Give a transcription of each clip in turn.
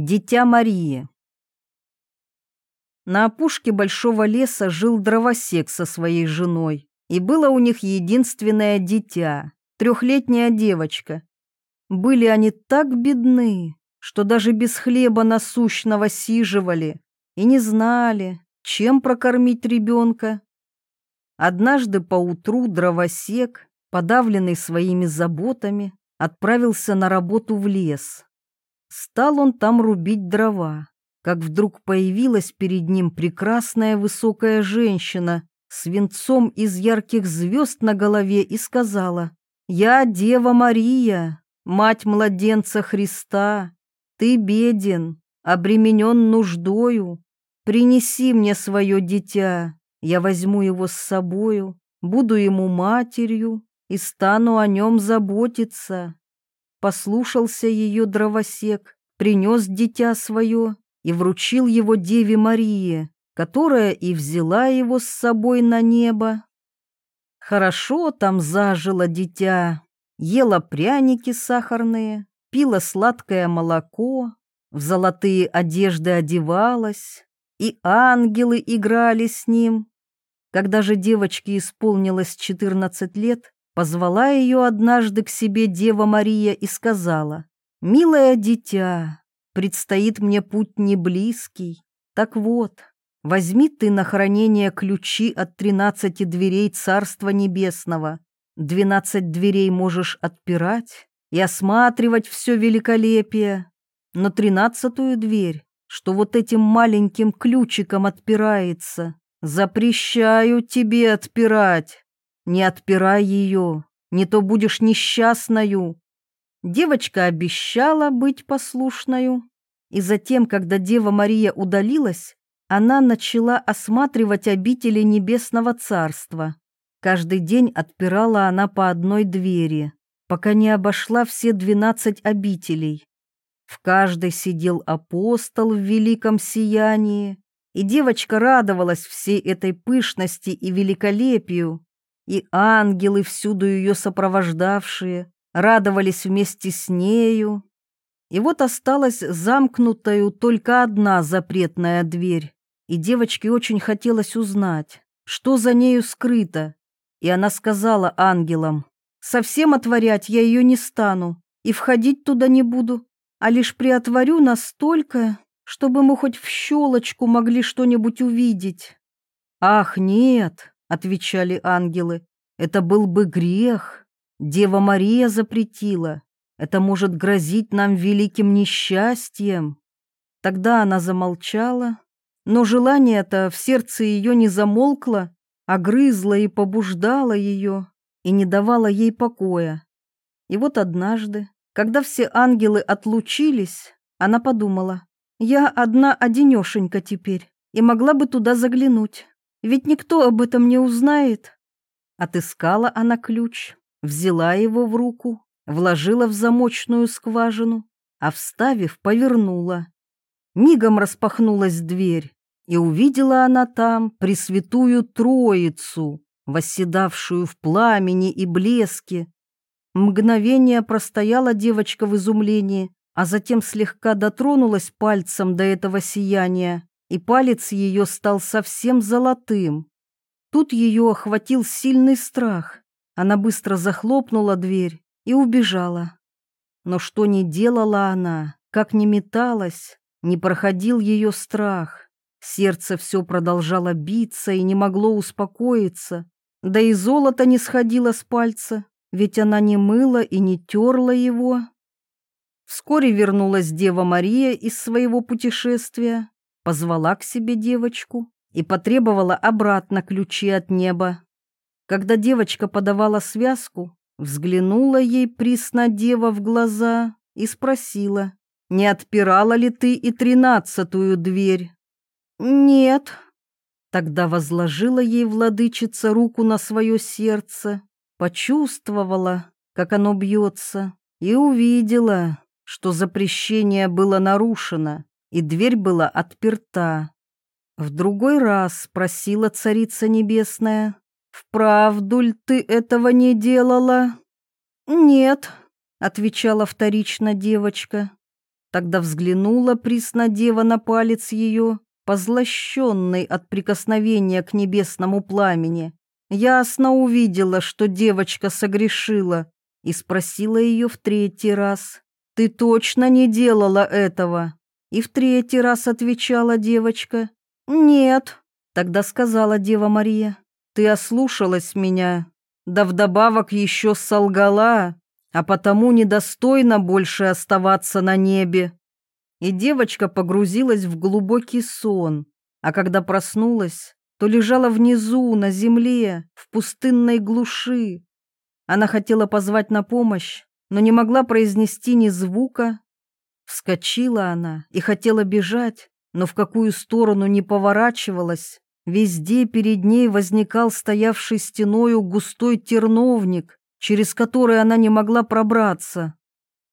Дитя Марии. На опушке большого леса жил дровосек со своей женой, и было у них единственное дитя, трехлетняя девочка. Были они так бедны, что даже без хлеба насущного сиживали и не знали, чем прокормить ребенка. Однажды поутру дровосек, подавленный своими заботами, отправился на работу в лес. Стал он там рубить дрова, как вдруг появилась перед ним прекрасная высокая женщина с венцом из ярких звезд на голове и сказала, «Я Дева Мария, мать младенца Христа, ты беден, обременен нуждою, принеси мне свое дитя, я возьму его с собою, буду ему матерью и стану о нем заботиться». Послушался ее дровосек, принес дитя свое и вручил его Деве Марии, которая и взяла его с собой на небо. Хорошо там зажило дитя, ела пряники сахарные, пила сладкое молоко, в золотые одежды одевалась, и ангелы играли с ним. Когда же девочке исполнилось четырнадцать лет, Позвала ее однажды к себе Дева Мария и сказала, «Милое дитя, предстоит мне путь не близкий. Так вот, возьми ты на хранение ключи от тринадцати дверей Царства Небесного. Двенадцать дверей можешь отпирать и осматривать все великолепие, но тринадцатую дверь, что вот этим маленьким ключиком отпирается, запрещаю тебе отпирать. Не отпирай ее, не то будешь несчастною. Девочка обещала быть послушною, и затем, когда Дева Мария удалилась, она начала осматривать обители Небесного Царства. Каждый день отпирала она по одной двери, пока не обошла все двенадцать обителей. В каждой сидел апостол в великом сиянии, и девочка радовалась всей этой пышности и великолепию, и ангелы, всюду ее сопровождавшие, радовались вместе с нею. И вот осталась замкнутою только одна запретная дверь, и девочке очень хотелось узнать, что за нею скрыто. И она сказала ангелам, «Совсем отворять я ее не стану, и входить туда не буду, а лишь приотворю настолько, чтобы мы хоть в щелочку могли что-нибудь увидеть». «Ах, нет!» — отвечали ангелы. «Это был бы грех. Дева Мария запретила. Это может грозить нам великим несчастьем». Тогда она замолчала, но желание-то в сердце ее не замолкло, а грызло и побуждало ее, и не давало ей покоя. И вот однажды, когда все ангелы отлучились, она подумала, «Я одна-одинешенька теперь, и могла бы туда заглянуть. Ведь никто об этом не узнает. Отыскала она ключ, взяла его в руку, вложила в замочную скважину, а вставив, повернула. Мигом распахнулась дверь, и увидела она там Пресвятую Троицу, восседавшую в пламени и блеске. Мгновение простояла девочка в изумлении, а затем слегка дотронулась пальцем до этого сияния и палец ее стал совсем золотым. Тут ее охватил сильный страх. Она быстро захлопнула дверь и убежала. Но что ни делала она, как ни металась, не проходил ее страх. Сердце все продолжало биться и не могло успокоиться. Да и золото не сходило с пальца, ведь она не мыла и не терла его. Вскоре вернулась Дева Мария из своего путешествия позвала к себе девочку и потребовала обратно ключи от неба. Когда девочка подавала связку, взглянула ей приснодева в глаза и спросила, «Не отпирала ли ты и тринадцатую дверь?» «Нет». Тогда возложила ей владычица руку на свое сердце, почувствовала, как оно бьется, и увидела, что запрещение было нарушено и дверь была отперта. В другой раз спросила царица небесная, «Вправду ль ты этого не делала?» «Нет», — отвечала вторично девочка. Тогда взглянула приснодева на палец ее, позлощенный от прикосновения к небесному пламени. Ясно увидела, что девочка согрешила, и спросила ее в третий раз. «Ты точно не делала этого?» И в третий раз отвечала девочка. «Нет». Тогда сказала Дева Мария. «Ты ослушалась меня, да вдобавок еще солгала, а потому недостойно больше оставаться на небе». И девочка погрузилась в глубокий сон, а когда проснулась, то лежала внизу, на земле, в пустынной глуши. Она хотела позвать на помощь, но не могла произнести ни звука. Вскочила она и хотела бежать, но в какую сторону не поворачивалась. Везде перед ней возникал стоявший стеною густой терновник, через который она не могла пробраться.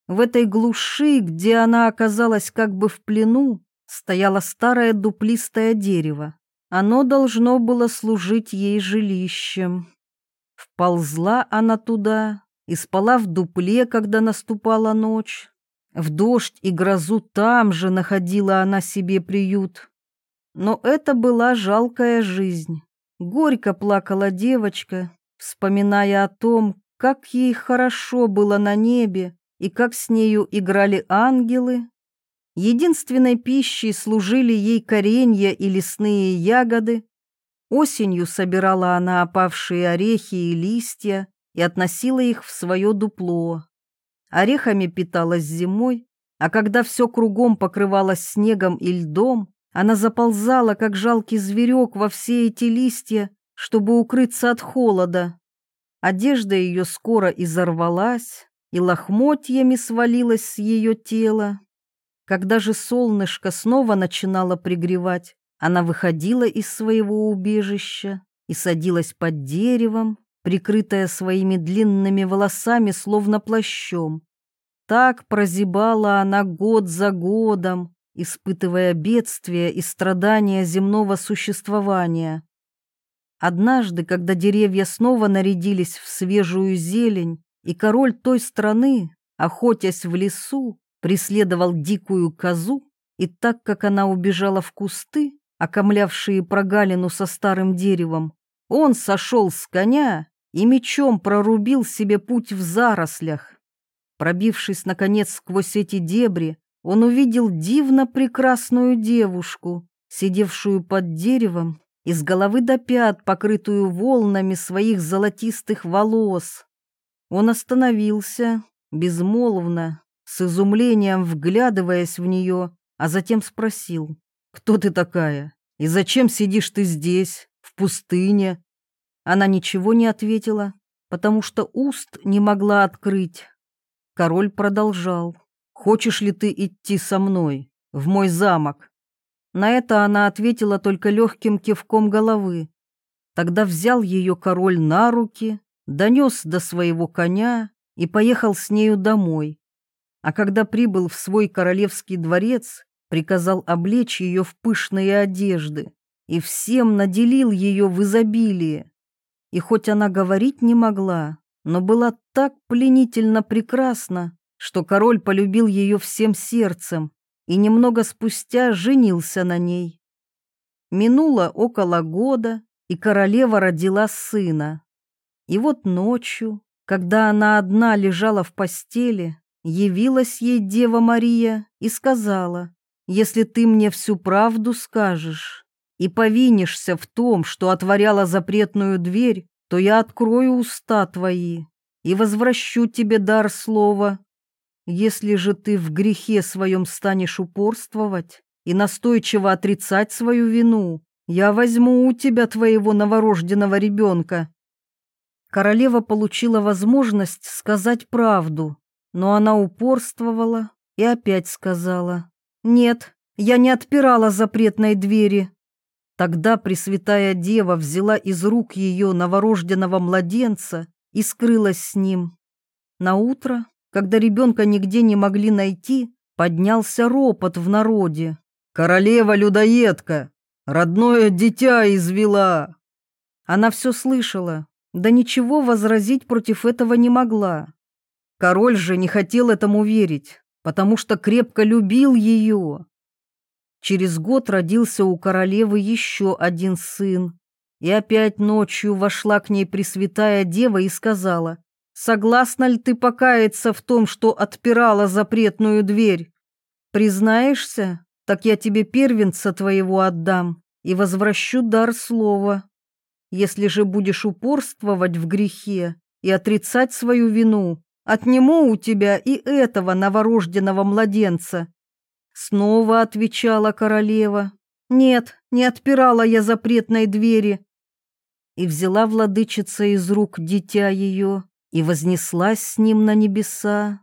В этой глуши, где она оказалась как бы в плену, стояло старое дуплистое дерево. Оно должно было служить ей жилищем. Вползла она туда и спала в дупле, когда наступала ночь. В дождь и грозу там же находила она себе приют. Но это была жалкая жизнь. Горько плакала девочка, вспоминая о том, как ей хорошо было на небе и как с нею играли ангелы, Единственной пищей служили ей коренья и лесные ягоды. Осенью собирала она опавшие орехи и листья и относила их в свое дупло. Орехами питалась зимой, а когда все кругом покрывалось снегом и льдом, она заползала, как жалкий зверек, во все эти листья, чтобы укрыться от холода. Одежда ее скоро изорвалась, и лохмотьями свалилась с ее тела. Когда же солнышко снова начинало пригревать, она выходила из своего убежища и садилась под деревом, прикрытая своими длинными волосами, словно плащом. Так прозябала она год за годом, испытывая бедствия и страдания земного существования. Однажды, когда деревья снова нарядились в свежую зелень, и король той страны, охотясь в лесу, преследовал дикую козу, и так как она убежала в кусты, окомлявшие прогалину со старым деревом, он сошел с коня и мечом прорубил себе путь в зарослях. Пробившись, наконец, сквозь эти дебри, он увидел дивно прекрасную девушку, сидевшую под деревом и с головы до пят, покрытую волнами своих золотистых волос. Он остановился, безмолвно, с изумлением вглядываясь в нее, а затем спросил, «Кто ты такая? И зачем сидишь ты здесь, в пустыне?» Она ничего не ответила, потому что уст не могла открыть. Король продолжал, «Хочешь ли ты идти со мной, в мой замок?» На это она ответила только легким кивком головы. Тогда взял ее король на руки, донес до своего коня и поехал с нею домой а когда прибыл в свой королевский дворец, приказал облечь ее в пышные одежды и всем наделил ее в изобилии. И хоть она говорить не могла, но была так пленительно прекрасна, что король полюбил ее всем сердцем и немного спустя женился на ней. Минуло около года, и королева родила сына. И вот ночью, когда она одна лежала в постели, явилась ей Дева Мария и сказала, «Если ты мне всю правду скажешь и повинишься в том, что отворяла запретную дверь, то я открою уста твои и возвращу тебе дар слова. Если же ты в грехе своем станешь упорствовать и настойчиво отрицать свою вину, я возьму у тебя твоего новорожденного ребенка». Королева получила возможность сказать правду, но она упорствовала и опять сказала, «Нет, я не отпирала запретной двери». Тогда Пресвятая Дева взяла из рук ее новорожденного младенца и скрылась с ним. На утро, когда ребенка нигде не могли найти, поднялся ропот в народе. «Королева-людоедка! Родное дитя извела!» Она все слышала, да ничего возразить против этого не могла. Король же не хотел этому верить, потому что крепко любил ее. Через год родился у королевы еще один сын, и опять ночью вошла к ней Пресвятая Дева и сказала, «Согласна ли ты покаяться в том, что отпирала запретную дверь? Признаешься, так я тебе первенца твоего отдам и возвращу дар слова. Если же будешь упорствовать в грехе и отрицать свою вину, отниму у тебя и этого новорожденного младенца». Снова отвечала королева. «Нет, не отпирала я запретной двери». И взяла владычица из рук дитя ее и вознеслась с ним на небеса.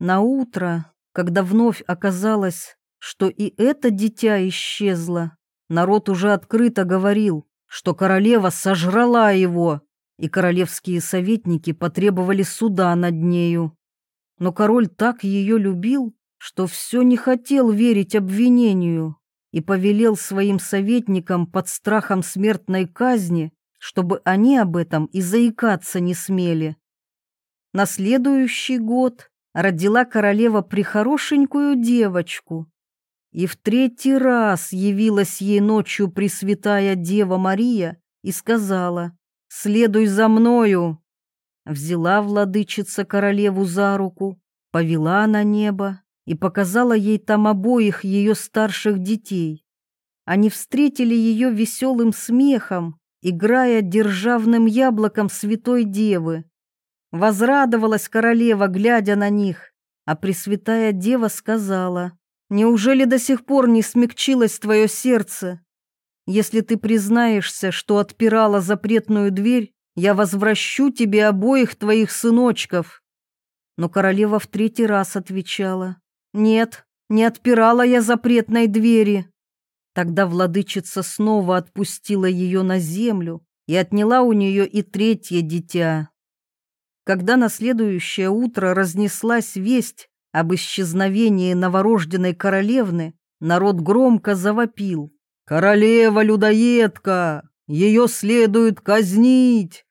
На утро, когда вновь оказалось, что и это дитя исчезло, народ уже открыто говорил, что королева сожрала его и королевские советники потребовали суда над нею. Но король так ее любил, что все не хотел верить обвинению и повелел своим советникам под страхом смертной казни, чтобы они об этом и заикаться не смели. На следующий год родила королева прихорошенькую девочку, и в третий раз явилась ей ночью Пресвятая Дева Мария и сказала следуй за мною. Взяла владычица королеву за руку, повела на небо и показала ей там обоих ее старших детей. Они встретили ее веселым смехом, играя державным яблоком святой девы. Возрадовалась королева, глядя на них, а Пресвятая Дева сказала, «Неужели до сих пор не смягчилось твое сердце? Если ты признаешься, что отпирала запретную дверь, я возвращу тебе обоих твоих сыночков». Но королева в третий раз отвечала, «Нет, не отпирала я запретной двери». Тогда владычица снова отпустила ее на землю и отняла у нее и третье дитя. Когда на следующее утро разнеслась весть об исчезновении новорожденной королевны, народ громко завопил. «Королева-людоедка! Ее следует казнить!»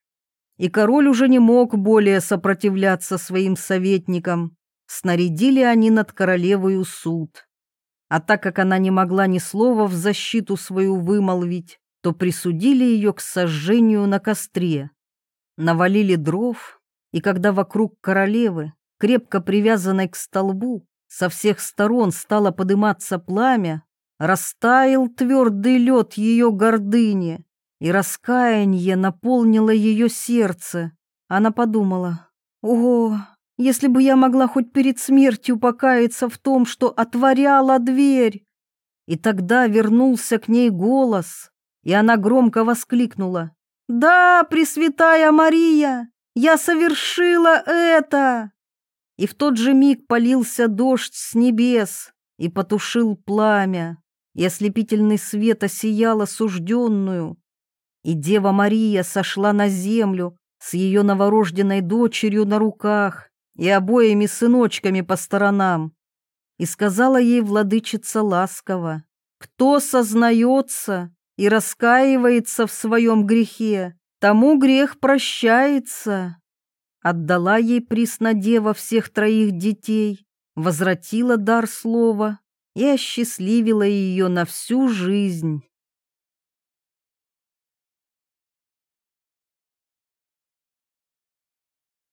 И король уже не мог более сопротивляться своим советникам. Снарядили они над королевою суд. А так как она не могла ни слова в защиту свою вымолвить, то присудили ее к сожжению на костре. Навалили дров, и когда вокруг королевы, крепко привязанной к столбу, со всех сторон стало подниматься пламя, Растаял твердый лед ее гордыни, и раскаяние наполнило ее сердце. Она подумала, «Ого, если бы я могла хоть перед смертью покаяться в том, что отворяла дверь!» И тогда вернулся к ней голос, и она громко воскликнула, «Да, Пресвятая Мария, я совершила это!» И в тот же миг полился дождь с небес и потушил пламя и ослепительный свет осиял осужденную. И Дева Мария сошла на землю с ее новорожденной дочерью на руках и обоими сыночками по сторонам. И сказала ей владычица ласково, «Кто сознается и раскаивается в своем грехе, тому грех прощается». Отдала ей приснодева всех троих детей, возвратила дар слова и осчастливила ее на всю жизнь.